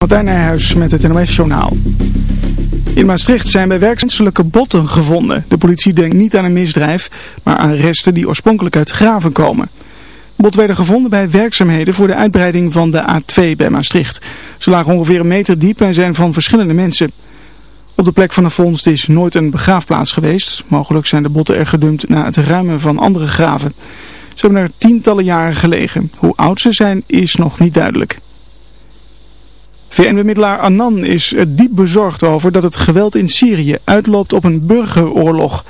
Martijn Nijhuis met het NOS Journaal. In Maastricht zijn bij werkmenselijke botten gevonden. De politie denkt niet aan een misdrijf, maar aan resten die oorspronkelijk uit graven komen. De bot werden gevonden bij werkzaamheden voor de uitbreiding van de A2 bij Maastricht. Ze lagen ongeveer een meter diep en zijn van verschillende mensen. Op de plek van de vondst is nooit een begraafplaats geweest. Mogelijk zijn de botten er gedumpt na het ruimen van andere graven. Ze hebben er tientallen jaren gelegen. Hoe oud ze zijn is nog niet duidelijk. VN-bemiddelaar Annan is diep bezorgd over dat het geweld in Syrië uitloopt op een burgeroorlog.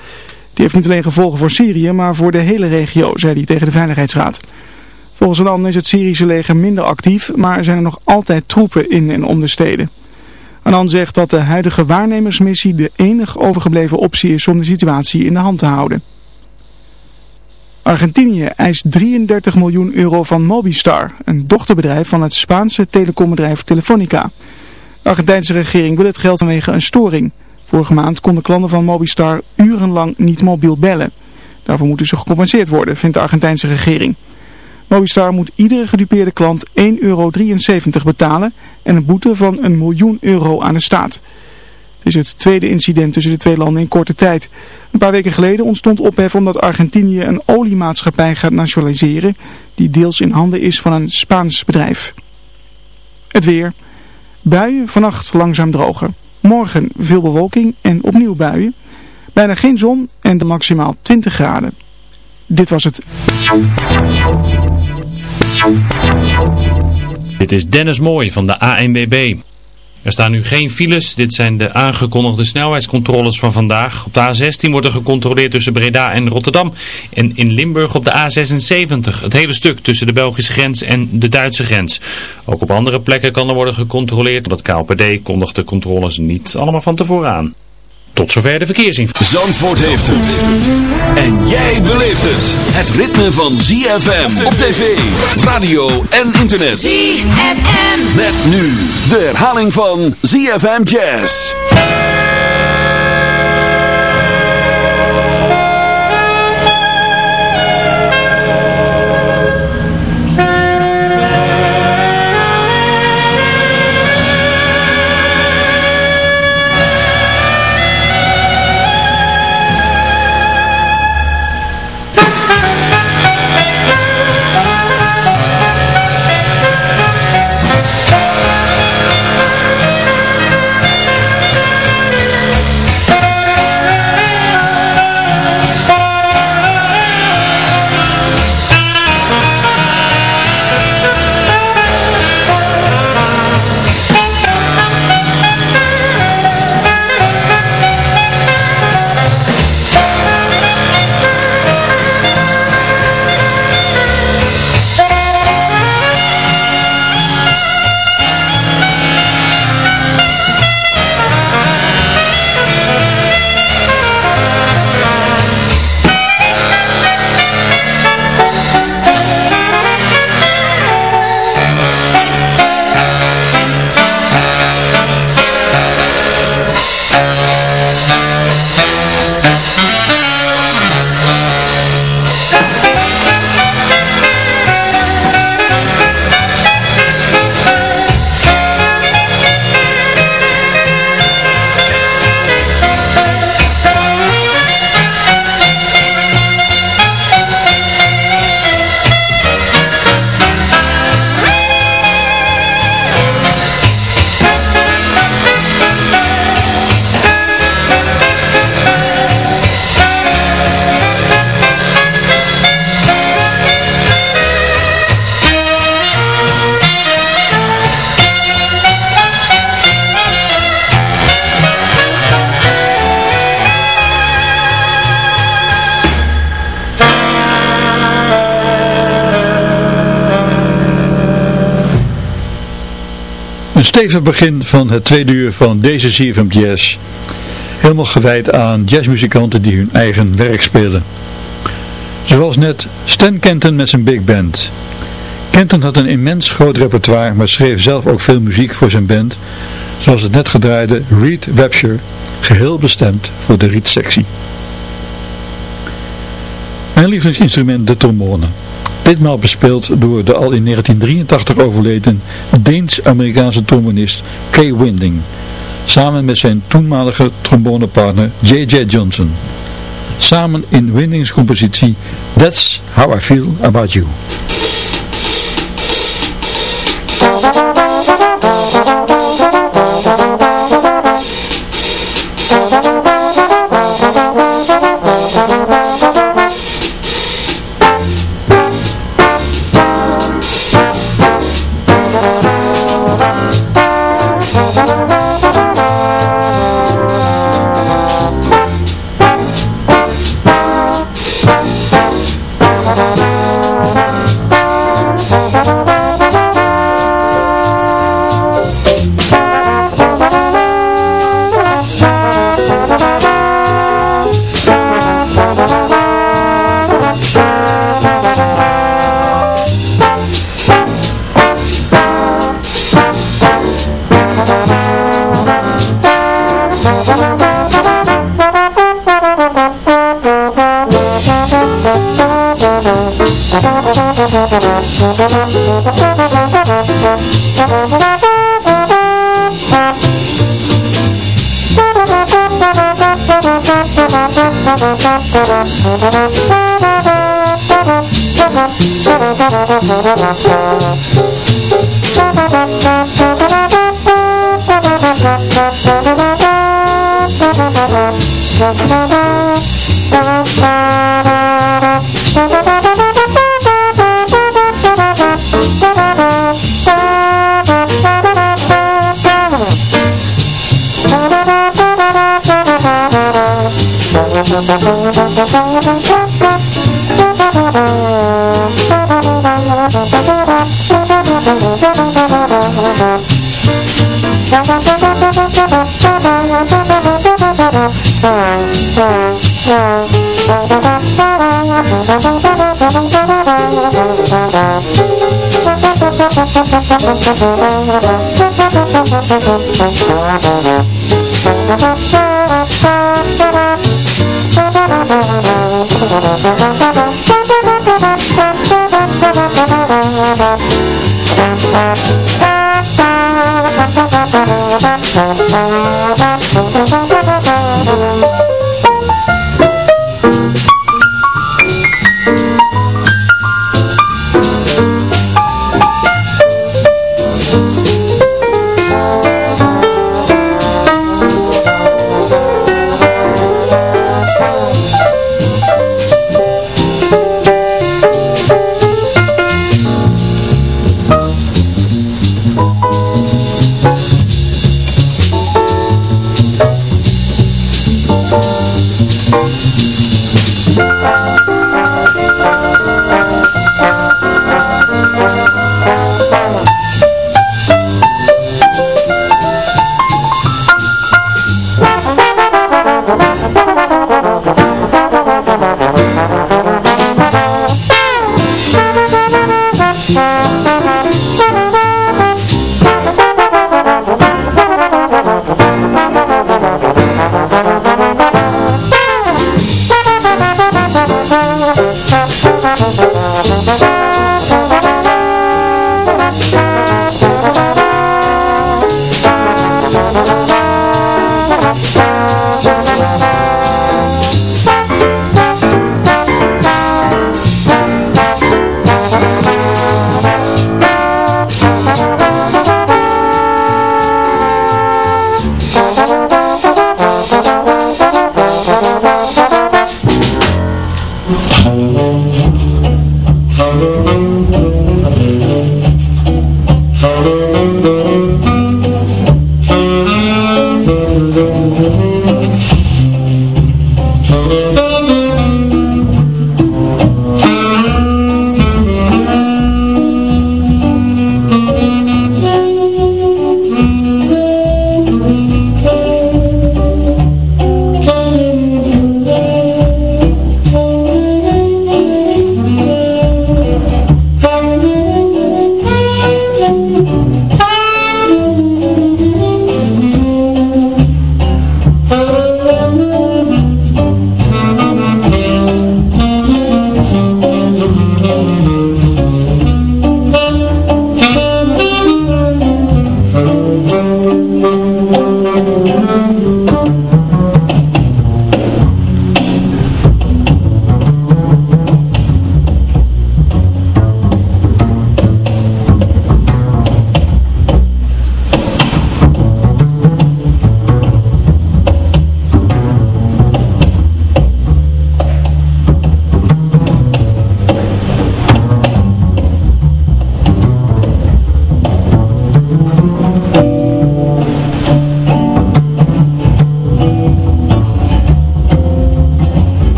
Die heeft niet alleen gevolgen voor Syrië, maar voor de hele regio, zei hij tegen de Veiligheidsraad. Volgens Annan is het Syrische leger minder actief, maar zijn er nog altijd troepen in en om de steden. Annan zegt dat de huidige waarnemersmissie de enige overgebleven optie is om de situatie in de hand te houden. Argentinië eist 33 miljoen euro van Mobistar, een dochterbedrijf van het Spaanse telecombedrijf Telefonica. De Argentijnse regering wil het geld vanwege een storing. Vorige maand konden klanten van Mobistar urenlang niet mobiel bellen. Daarvoor moeten ze gecompenseerd worden, vindt de Argentijnse regering. Mobistar moet iedere gedupeerde klant 1,73 euro betalen en een boete van een miljoen euro aan de staat. Het is het tweede incident tussen de twee landen in korte tijd. Een paar weken geleden ontstond ophef omdat Argentinië een oliemaatschappij gaat nationaliseren die deels in handen is van een Spaans bedrijf. Het weer. Buien vannacht langzaam droger. Morgen veel bewolking en opnieuw buien. Bijna geen zon en de maximaal 20 graden. Dit was het. Dit is Dennis Mooij van de ANWB. Er staan nu geen files. Dit zijn de aangekondigde snelheidscontroles van vandaag. Op de A16 wordt er gecontroleerd tussen Breda en Rotterdam. En in Limburg op de A76. Het hele stuk tussen de Belgische grens en de Duitse grens. Ook op andere plekken kan er worden gecontroleerd. Dat KLPD kondigt de controles niet allemaal van tevoren aan. Tot zover de verkeersinformatie. Zandvoort heeft het. En jij beleeft het. Het ritme van ZFM op tv, radio en internet. ZFM. Met nu de herhaling van ZFM Jazz. Een stevig begin van het tweede uur van deze CFM Jazz. Helemaal gewijd aan jazzmuzikanten die hun eigen werk spelen. Zoals net Stan Kenton met zijn big band. Kenton had een immens groot repertoire, maar schreef zelf ook veel muziek voor zijn band. Zoals het net gedraaide Reed Webster, geheel bestemd voor de Reed-sectie. Mijn lievelingsinstrument de trombone. Ditmaal bespeeld door de al in 1983 overleden Deens-Amerikaanse trombonist Kay Winding, samen met zijn toenmalige trombonepartner J.J. Johnson. Samen in Windings compositie That's How I Feel About You.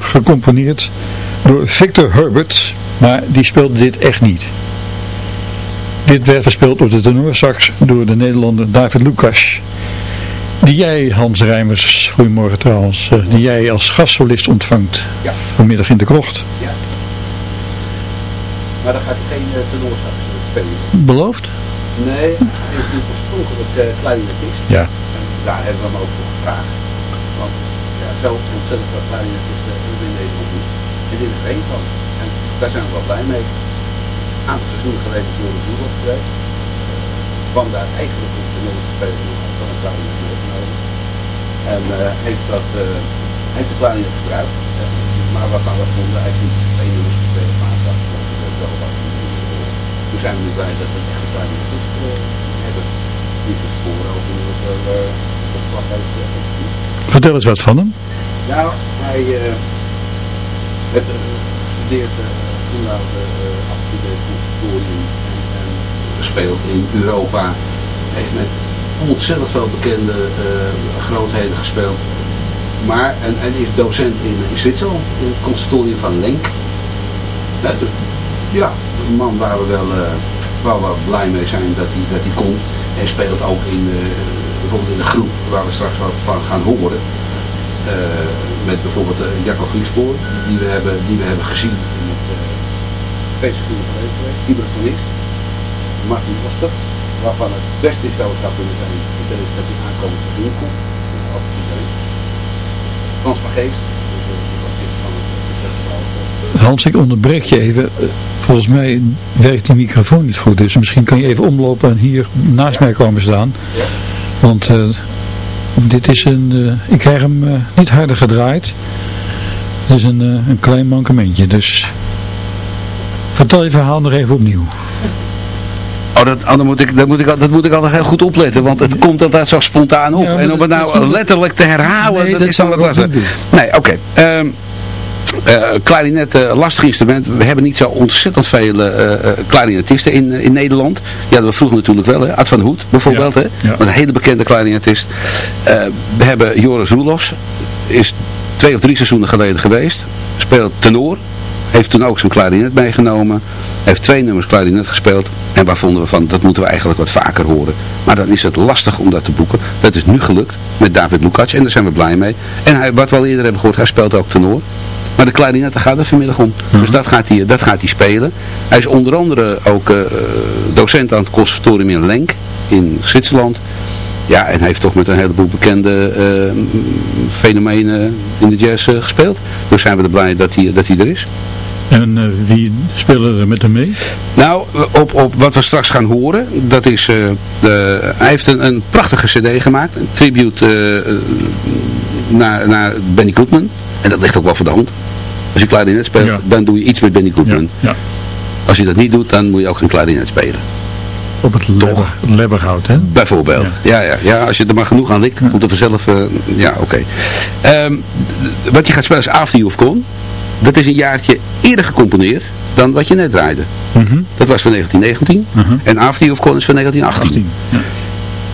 Gecomponeerd door Victor Herbert, maar die speelde dit echt niet. Dit werd gespeeld op de tenorsax door de Nederlander David Lucas. Die jij, Hans Rijmers, goedemorgen trouwens, eh, die jij als gastsolist ontvangt Ja. vanmiddag in de krocht. Ja. Maar dan gaat hij geen uh, tenorsax spelen. Beloofd? Nee, hij is nu oorspronkelijk uh, clarinetist. Ja. En daar hebben we hem ook voor gevraagd. Want ja, zo ontzettend veel clarinetisten hebben in Nederland niet. En dit is er één van. En daar zijn we wel blij mee. Seizoenen geleden is Joris Doelof geweest. Uh, kwam daar eigenlijk op de Nederlandse spelen nog van een clarinet meegenomen. En uh, heeft dat uh, heeft de clarinet gebruikt. maar waarvan we vonden, hij niet twee nummers gespeeld, maar dat wel wat. Toen zijn we nu blij dat we een echte clarinetist hebben. Die de sporen ook nu op de slag heeft. Vertel eens wat van hem. Nou, hij heeft gestudeerd toen nou de afgestudeerd conservatorium en, en gespeeld in Europa. Heeft met ontzettend veel bekende uh, grootheden gespeeld. Maar, en, en is docent in, in Zwitserland, in het conservatorium van Lenk. Ja, ja, een man waar we wel, uh, waar we blij mee zijn dat hij, dat hij komt. Hij speelt ook in, uh, bijvoorbeeld in de groep waar we straks wat van gaan horen. Met bijvoorbeeld Jacco Griespoor, die we hebben, die we hebben gezien in het twee seizoenen geleden geweest. Vibrafonist, Martin Oster waarvan het beste is zou zou kunnen zijn dat hij aankomend seizoen komt. Als. Frans van Geest, van Hans, ik onderbreek je even. Volgens mij werkt die microfoon niet goed, dus misschien kan je even omlopen en hier naast ja. mij komen staan. Ja. Want uh, dit is een, uh, ik krijg hem uh, niet harder gedraaid. Het is een, een klein mankementje, dus vertel je verhaal nog even opnieuw. Oh, dat, oh, dan moet ik, dat, moet ik, dat moet ik altijd heel goed opletten, want het komt altijd zo spontaan op. Ja, en om het nou letterlijk te herhalen, nee, dat, dat is dan wat lastig. Nee, oké. Okay. Um, uh, klarinet, uh, lastig instrument. We hebben niet zo ontzettend veel uh, klarinetisten in, in Nederland. Ja, hadden we vroeger natuurlijk wel. Hè? Ad van Hoed bijvoorbeeld. Ja. Hè? Ja. Een hele bekende klarinetist. we hebben Joris Roelofs. Is twee of drie seizoenen geleden geweest. Speelt tenor. Heeft toen ook zijn klarinet meegenomen. Heeft twee nummers klarinet gespeeld. En waar vonden we van, dat moeten we eigenlijk wat vaker horen. Maar dan is het lastig om dat te boeken. Dat is nu gelukt met David Lukacs. En daar zijn we blij mee. En hij, wat we al eerder hebben gehoord, hij speelt ook tenor. Maar de klarinet, daar gaat het vanmiddag om. Mhm. Dus dat gaat, hij, dat gaat hij spelen. Hij is onder andere ook uh, docent aan het conservatorium in Lenk. In Zwitserland. Ja, en hij heeft toch met een heleboel bekende uh, fenomenen in de jazz uh, gespeeld. Dus zijn we er blij dat hij, dat hij er is. En uh, wie spelen er met hem mee? Nou, op, op wat we straks gaan horen, dat is, uh, de, hij heeft een, een prachtige cd gemaakt, een tribute uh, naar, naar Benny Goodman. En dat ligt ook wel voor de hand. Als je klarinet speelt, Ja. dan doe je iets met Benny Goodman. Ja, ja. Als je dat niet doet, dan moet je ook geen klarinet spelen. Op het lebber, lebberhout, hè? Bijvoorbeeld. Ja. Ja, ja, als je er maar genoeg aan ligt, komt er vanzelf... uh, ja, oké. Okay. Um, wat je gaat spelen is After You've Gone. Dat is een jaartje eerder gecomponeerd dan wat je net draaide. Mm -hmm. Dat was van 1919. Uh -huh. En After You've Gone is van 1918. 18, ja.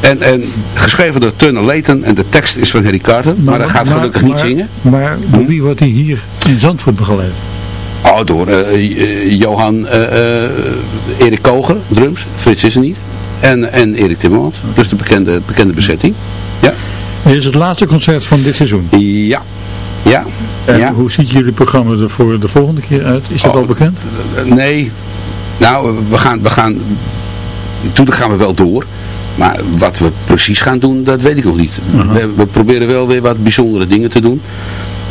En, en geschreven door Turner Layton en de tekst is van Harry Carter. Maar, maar hij gaat gelukkig maar, niet zingen. Maar door wie wordt hij hier in Zandvoort begeleid? Oh, door uh, uh, Johan uh, Erik Koger, drums. Frits is er niet. En, en Erik Timmermans. Dus de bekende, bekende bezetting. Ja. Dit is het laatste concert van dit seizoen? Ja. Ja. En ja. hoe ziet jullie programma er voor de volgende keer uit? Is dat oh, al bekend? Nee. Nou, we gaan, we gaan... Toen gaan we wel door. Maar wat we precies gaan doen, dat weet ik nog niet. Uh -huh. we, we, proberen wel weer wat bijzondere dingen te doen.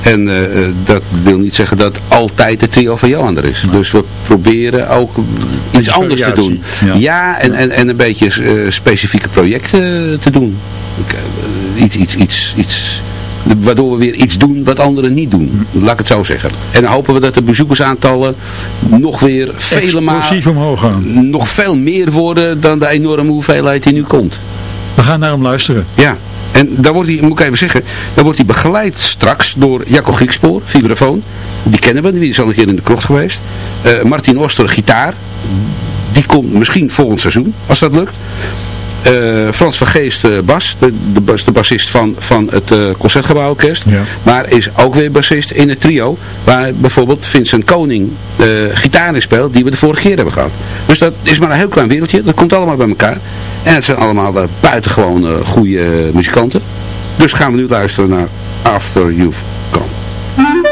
En uh, dat wil niet zeggen dat altijd de trio van Johan er is. Dus we proberen ook iets anders te doen. Ja, ja en, en, en een beetje uh, specifieke projecten te doen. Iets, iets, iets, iets, waardoor we weer iets doen wat anderen niet doen. Laat ik het zo zeggen. En dan hopen we dat de bezoekersaantallen nog weer vele malen omhoog gaan. nog veel meer worden dan de enorme hoeveelheid die nu komt. We gaan naar hem luisteren. Ja. En daar wordt hij, moet ik even zeggen, daar wordt hij begeleid straks door Jacco Griekspoor, vibrafoon. Die kennen we, die is al een keer in de krocht geweest. Uh, Martin Oster, gitaar. Die komt misschien volgend seizoen, als dat lukt. Uh, Frans van Geest uh, bas, de, de, de bassist van, van het uh, Concertgebouworkest. Ja. Maar is ook weer bassist in het trio. Waar bijvoorbeeld Vincent Koning gitaar in speelt, die we de vorige keer hebben gehad. Dus dat is maar een heel klein wereldje. Dat komt allemaal bij elkaar. En het zijn allemaal buitengewoon goede muzikanten. Dus gaan we nu luisteren naar After You've Gone.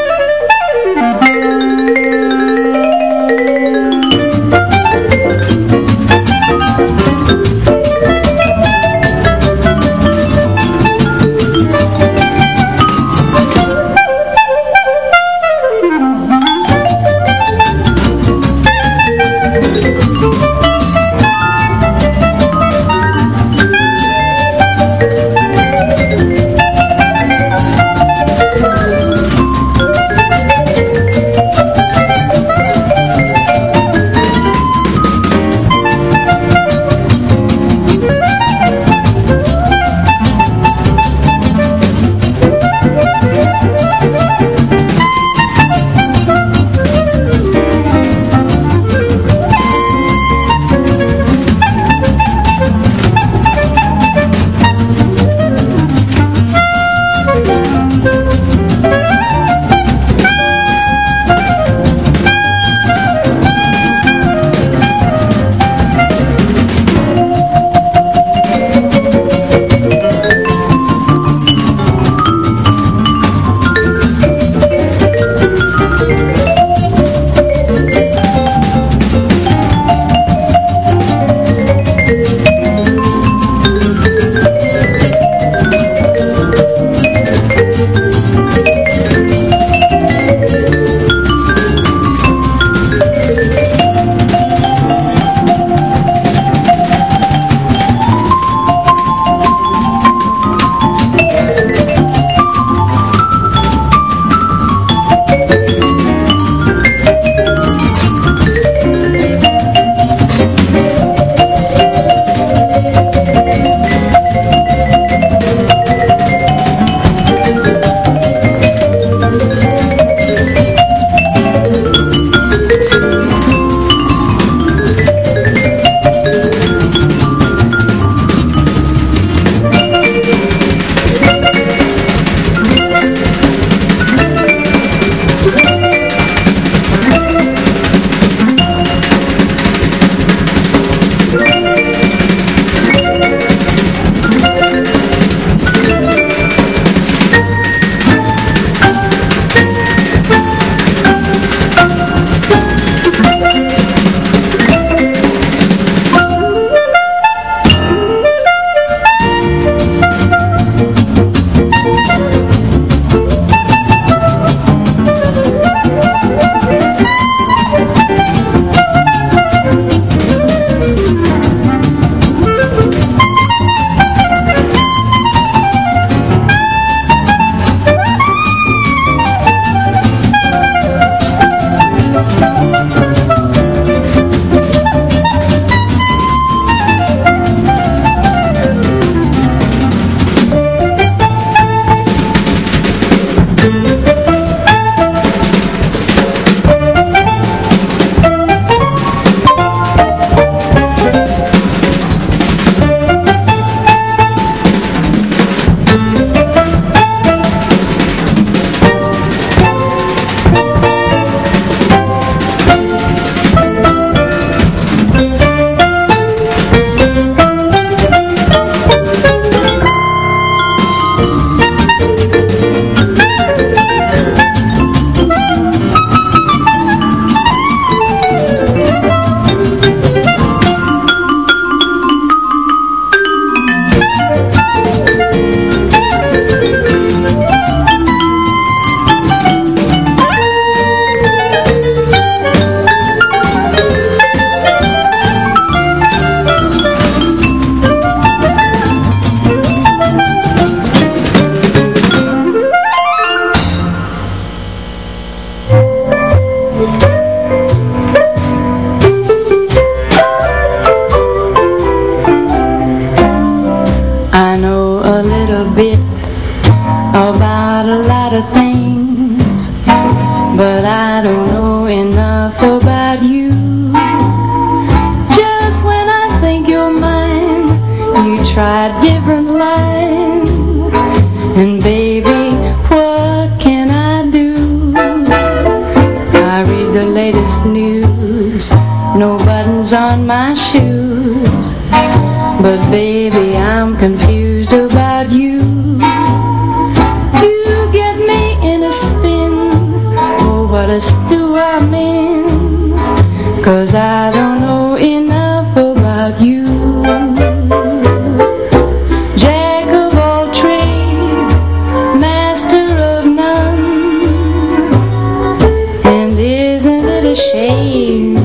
Shame.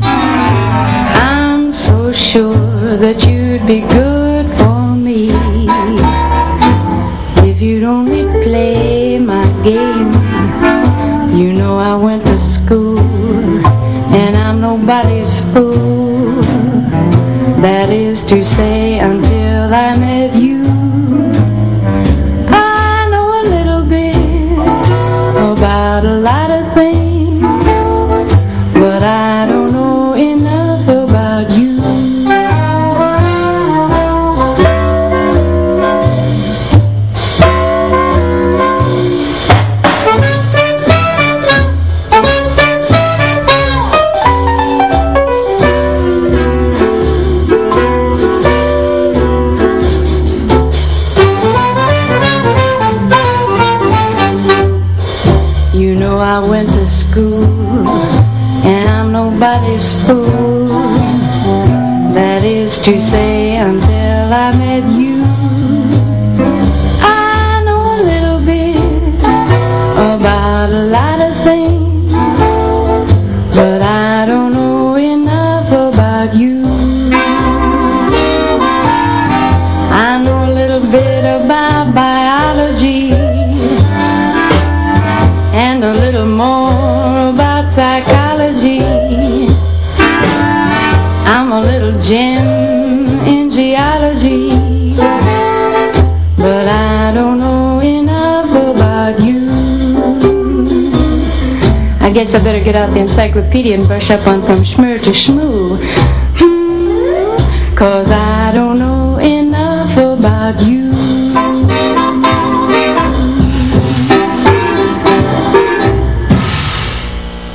I'm so sure that you'd be good for me If you'd only play my game. You know I went to school And I'm nobody's fool. That is to say until I met you guess I better get out the encyclopedia and brush up on from schmur to schmoo. Hmm, Cause I don't know enough about you.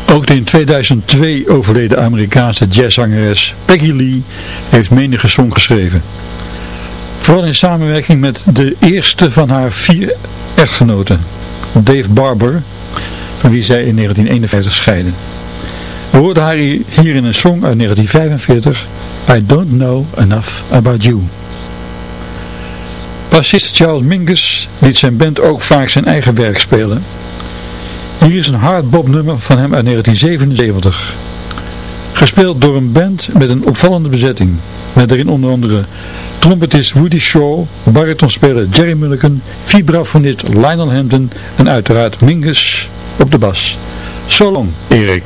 Ook de in 2002 overleden Amerikaanse jazzzangeres Peggy Lee heeft menige song geschreven. Vooral in samenwerking met de eerste van haar vier echtgenoten, Dave Barber, van wie zij in 1951 scheiden. We hoorden haar hier in een song uit 1945, I Don't Know Enough About You. Bassist Charles Mingus liet zijn band ook vaak zijn eigen werk spelen. Hier is een hardbop nummer van hem uit 1977. Gespeeld door een band met een opvallende bezetting. Met erin onder andere trompetist Woody Shaw, baritonspeler Jerry Mulligan, vibrafonist Lionel Hampton en uiteraard Mingus op de bas. So long, Erik.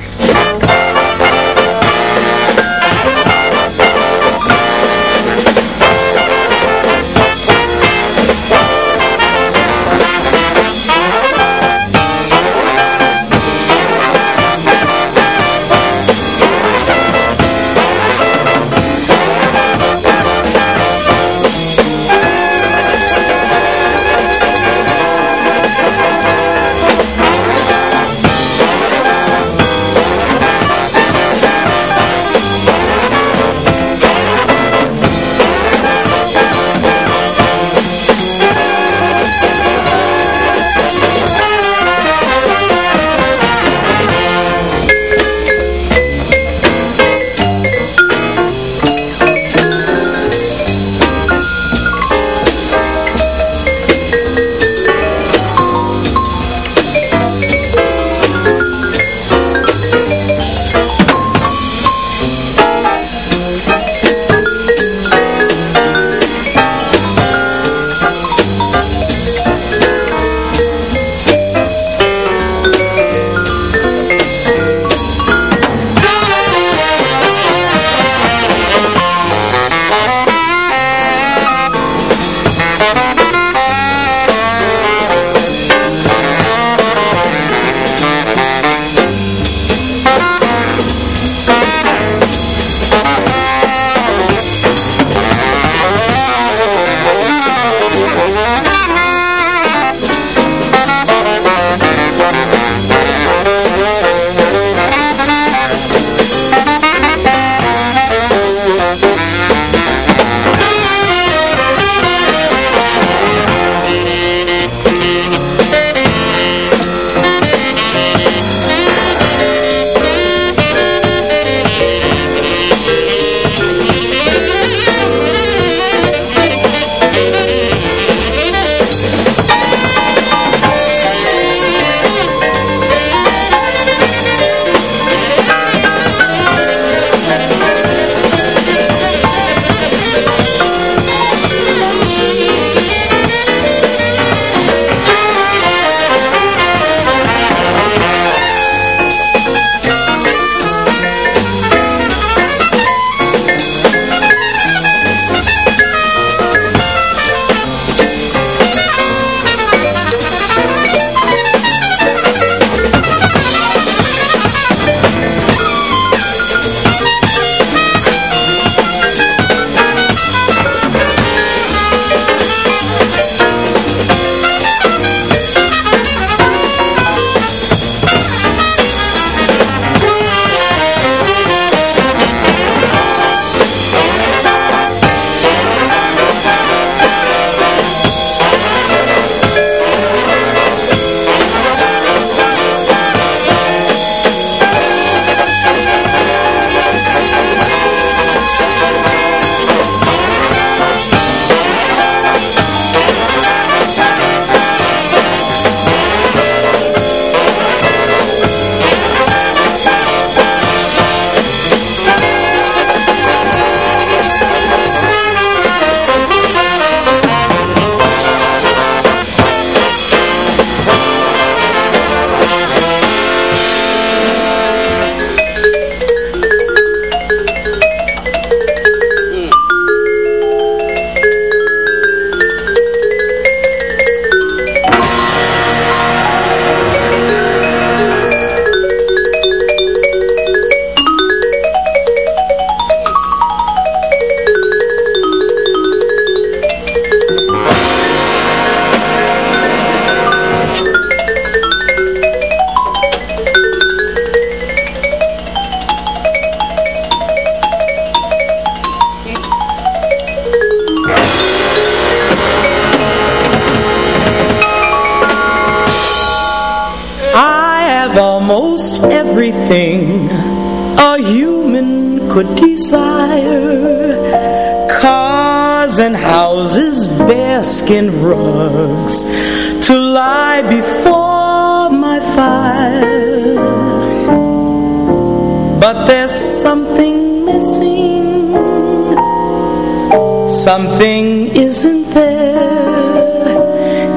Something isn't there.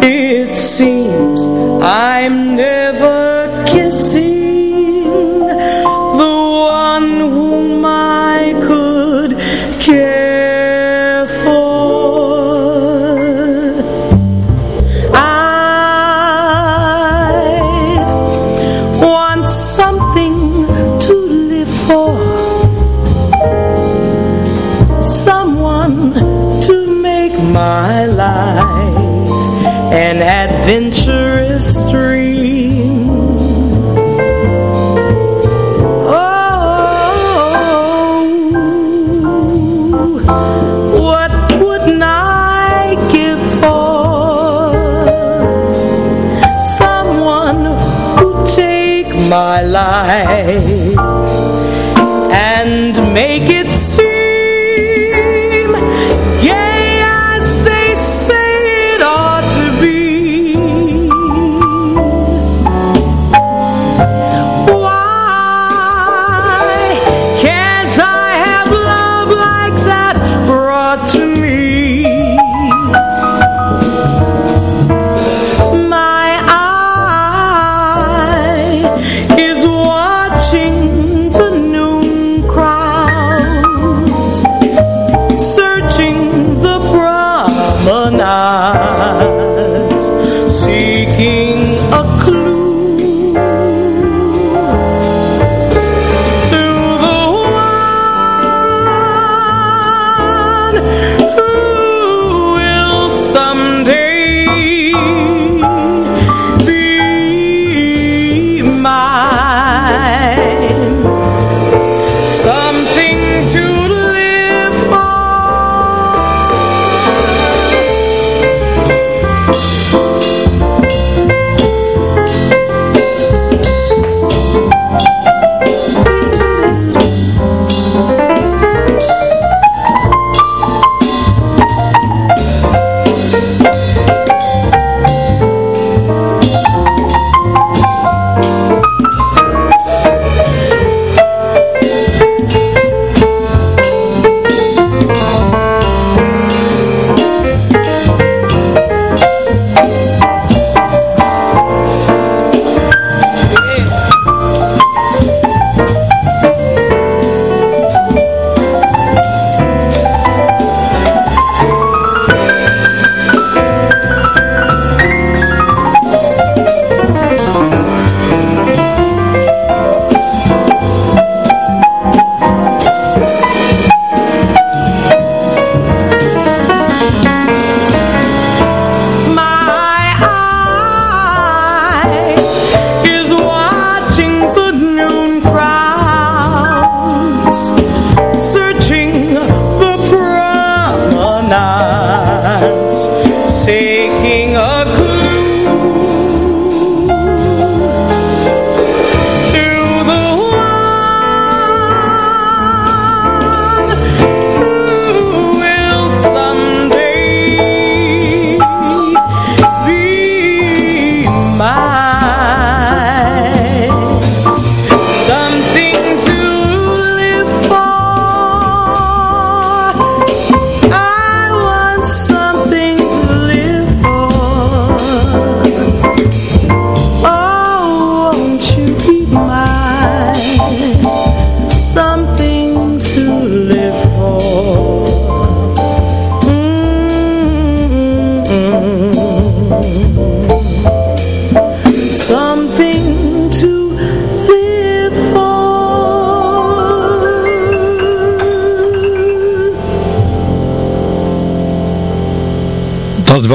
It seems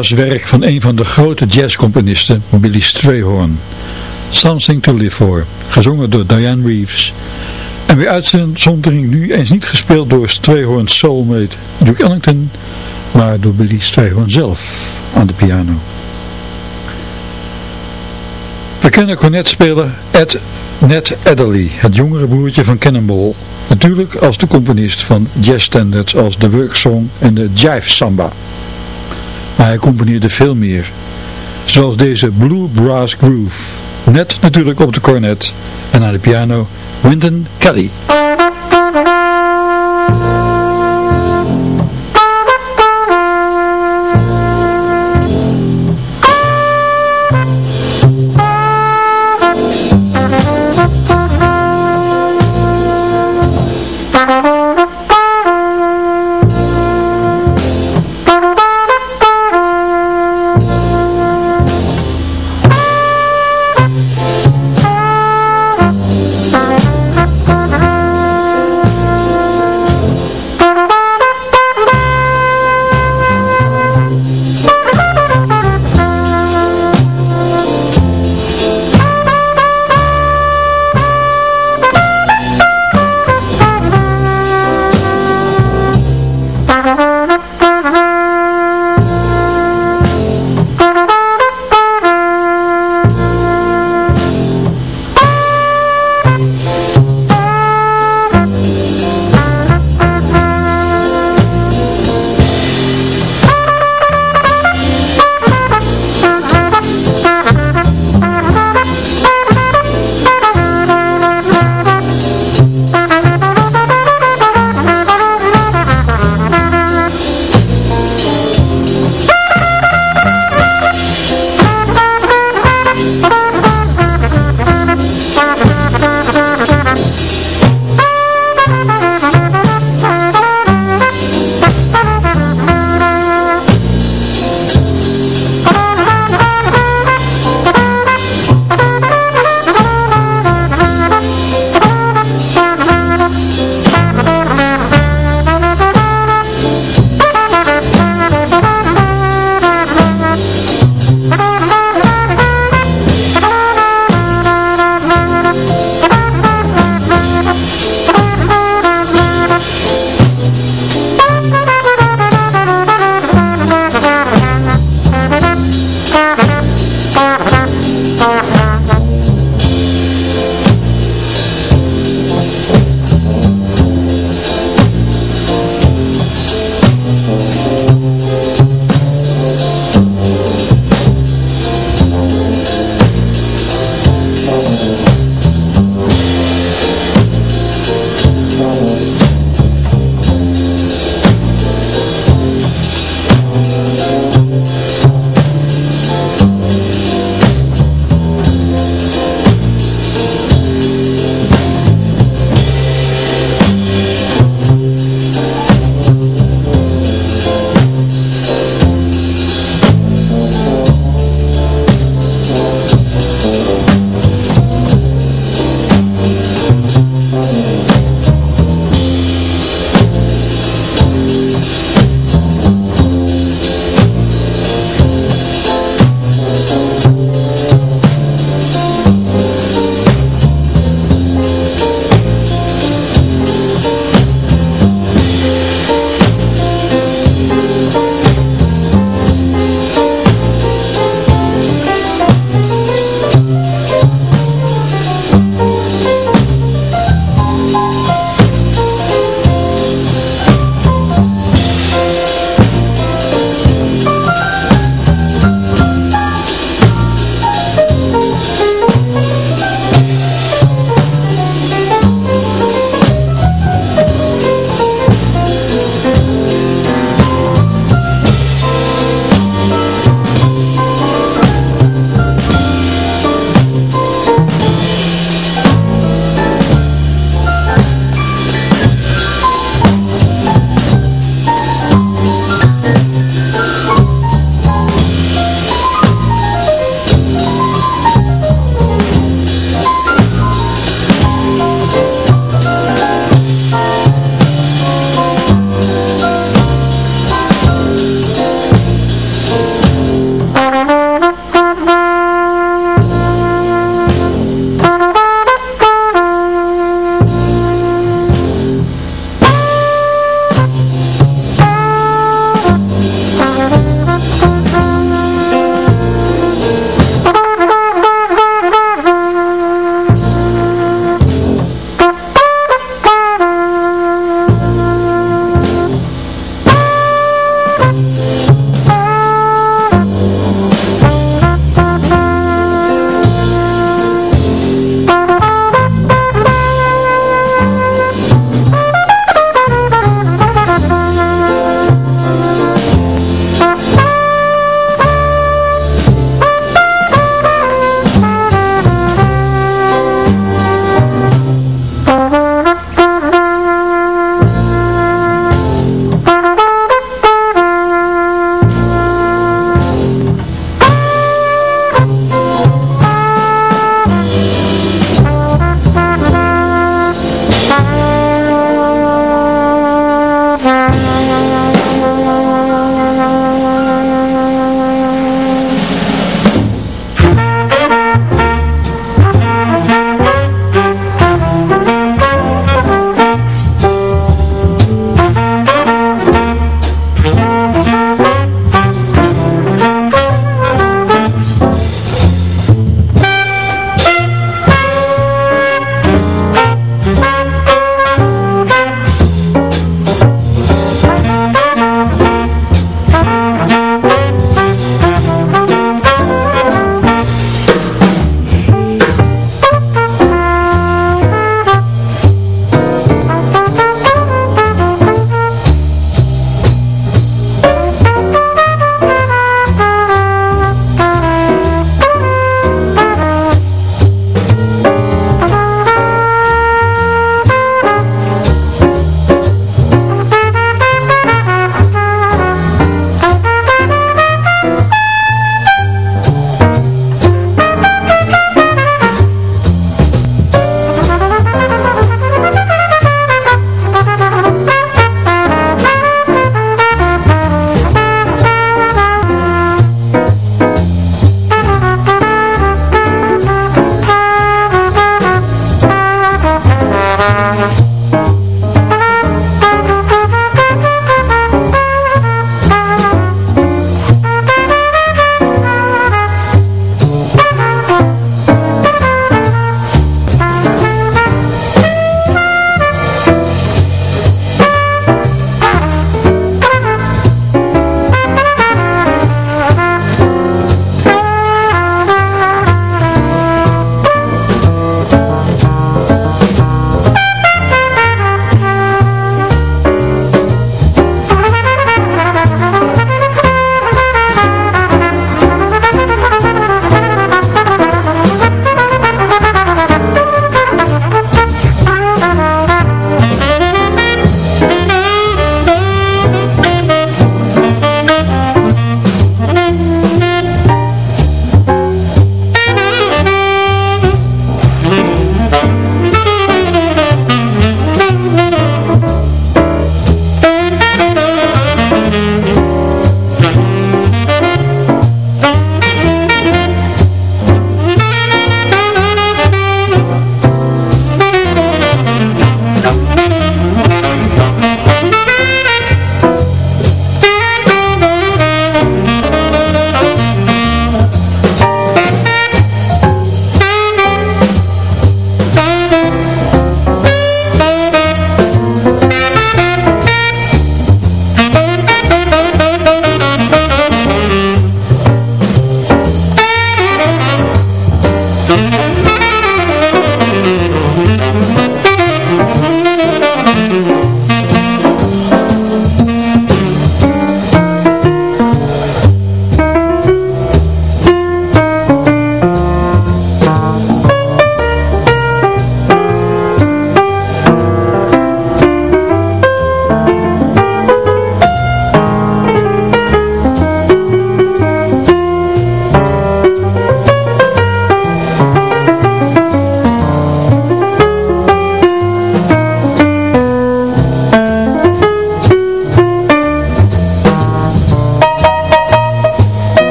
was werk van een van de grote jazzcomponisten, Billy Strayhorn. Something to Live For, gezongen door Diane Reeves. En weer uitzondering nu eens niet gespeeld door Strayhorn's soulmate Duke Ellington, maar door Billy Strayhorn zelf aan de piano. We kennen cornetspeler Ed Ned Adderley, het jongere broertje van Cannonball. Natuurlijk als de componist van jazzstandards als de Worksong en de Jive Samba. Maar hij componeerde veel meer. Zoals deze Blue Brass Groove. Net natuurlijk op de cornet en aan de piano Wynton Kelly.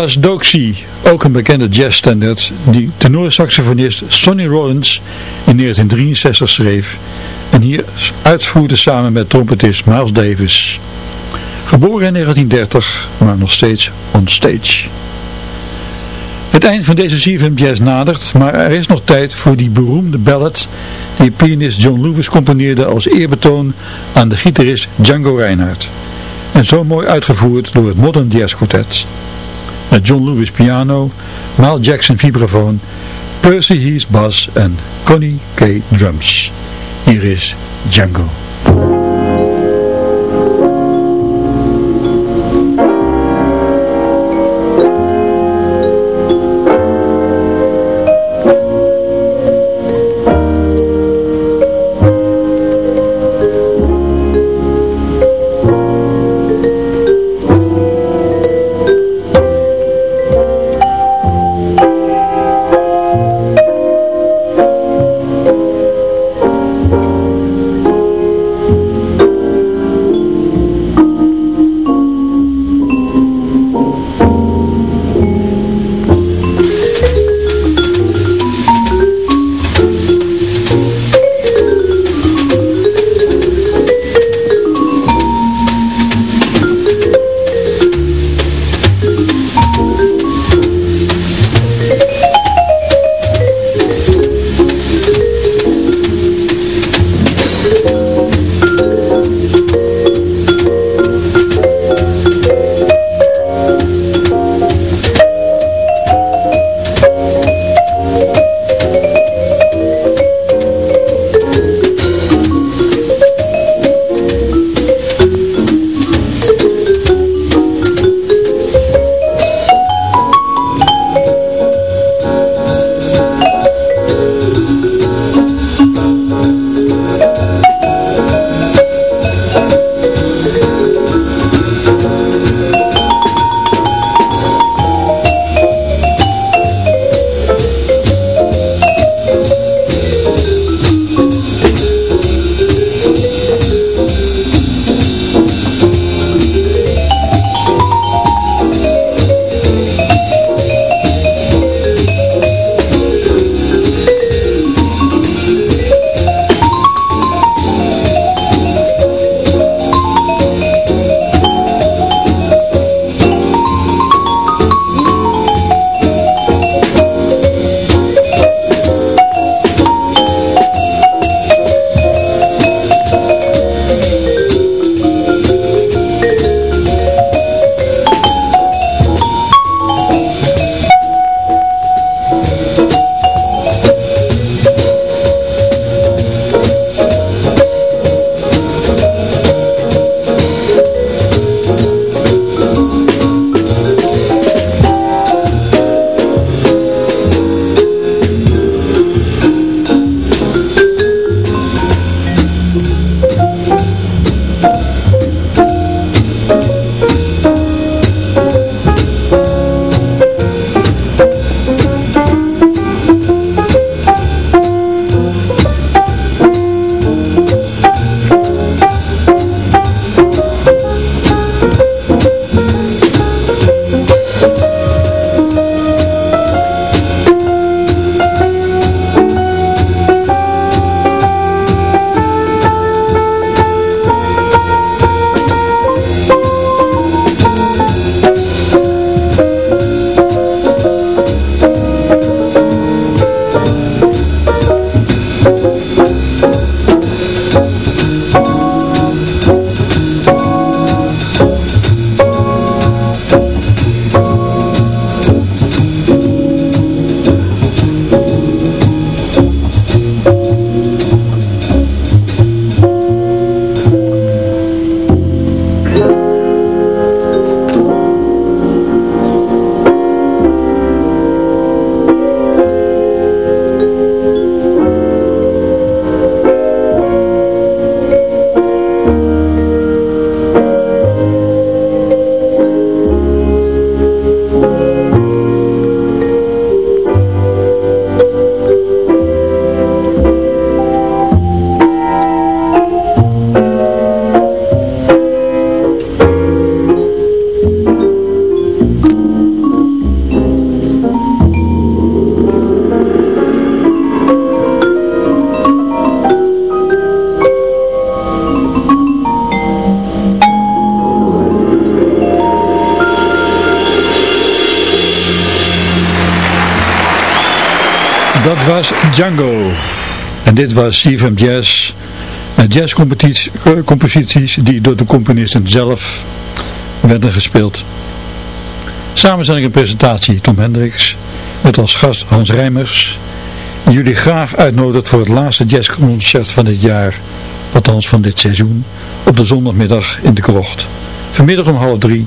Was Doxy, ook een bekende jazzstandard die tenorsaxofonist Sonny Rollins in 1963 schreef en hier uitvoerde samen met trompetist Miles Davis. Geboren in 1930, maar nog steeds on stage. Het eind van deze CFM Jazz nadert, maar er is nog tijd voor die beroemde ballad die pianist John Lewis componeerde als eerbetoon aan de gitarist Django Reinhardt. En zo mooi uitgevoerd door het Modern Jazz Quartet met John Lewis piano, Mal Jackson vibrafoon, Percy Heath bass en Connie K drums. Hier is Django. Was Django. En dit was CFM Jazz. Jazzcomposities die door de componisten zelf werden gespeeld. Samenstelling en presentatie Tom Hendricks. Met als gast Hans Rijmers. Die jullie graag uitnodigt voor het laatste jazzconcert van dit jaar. Althans van dit seizoen. Op de zondagmiddag in de krocht. Vanmiddag om half drie.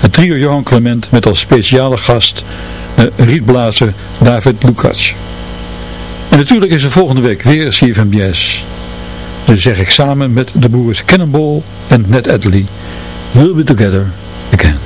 Het trio Johan Clement met als speciale gast de rietblazer David Lukacs. En natuurlijk is er volgende week weer CFM Jazz. Dus zeg ik samen met de broers Cannonball en Ned Adley. We'll be together again.